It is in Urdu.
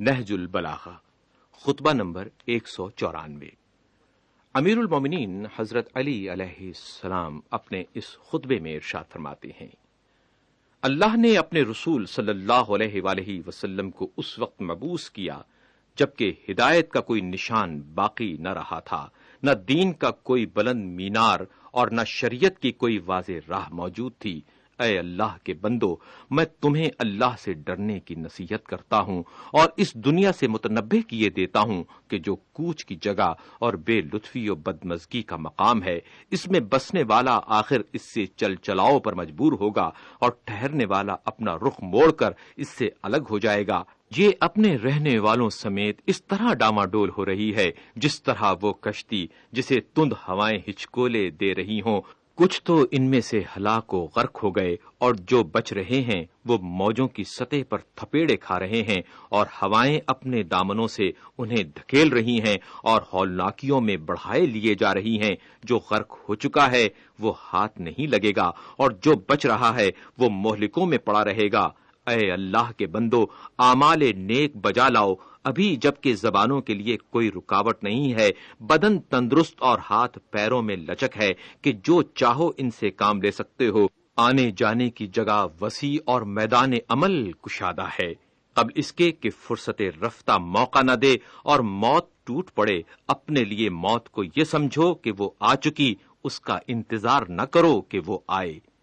نہج البلاغہ، خطبہ نمبر ایک سو چورانوے۔ امیر المومنین حضرت علی علیہ السلام اپنے اس خطبے میں ارشاد فرماتے ہیں، اللہ نے اپنے رسول صلی اللہ علیہ وآلہ وسلم کو اس وقت مبوس کیا جبکہ ہدایت کا کوئی نشان باقی نہ رہا تھا، نہ دین کا کوئی بلند مینار اور نہ شریعت کی کوئی واضح راہ موجود تھی۔ اے اللہ کے بندو، میں تمہیں اللہ سے ڈرنے کی نصیحت کرتا ہوں اور اس دنیا سے متنبع کیے دیتا ہوں کہ جو کوچ کی جگہ اور بے لطفی و بدمزگی کا مقام ہے، اس میں بسنے والا آخر اس سے چل چلاؤ پر مجبور ہوگا اور ٹھہرنے والا اپنا رخ موڑ کر اس سے الگ ہو جائے گا۔ یہ اپنے رہنے والوں سمیت اس طرح ڈاما ڈول ہو رہی ہے جس طرح وہ کشتی جسے تند ہوائیں ہچکولے دے رہی ہوں۔ کچھ تو ان میں سے ہلاک و غرق ہو گئے اور جو بچ رہے ہیں وہ موجوں کی سطح پر تھپیڑے کھا رہے ہیں اور ہوائیں اپنے دامنوں سے انہیں دھکیل رہی ہیں اور ہولناکیوں میں بڑھائے لیے جا رہی ہیں۔ جو غرق ہو چکا ہے وہ ہاتھ نہیں لگے گا اور جو بچ رہا ہے وہ مہلکوں میں پڑا رہے گا۔ اے اللہ کے بندو آمال نیک بجا لاؤ۔ ابھی جبکہ زبانوں کے لیے کوئی رکاوٹ نہیں ہے، بدن تندرست اور ہاتھ پیروں میں لچک ہے کہ جو چاہو ان سے کام لے سکتے ہو۔ آنے جانے کی جگہ وسیع اور میدان عمل کشادہ ہے۔ قبل اس کے کہ فرصت رفتہ موقع نہ دے اور موت ٹوٹ پڑے، اپنے لیے موت کو یہ سمجھو کہ وہ آ چکی، اس کا انتظار نہ کرو کہ وہ آئے۔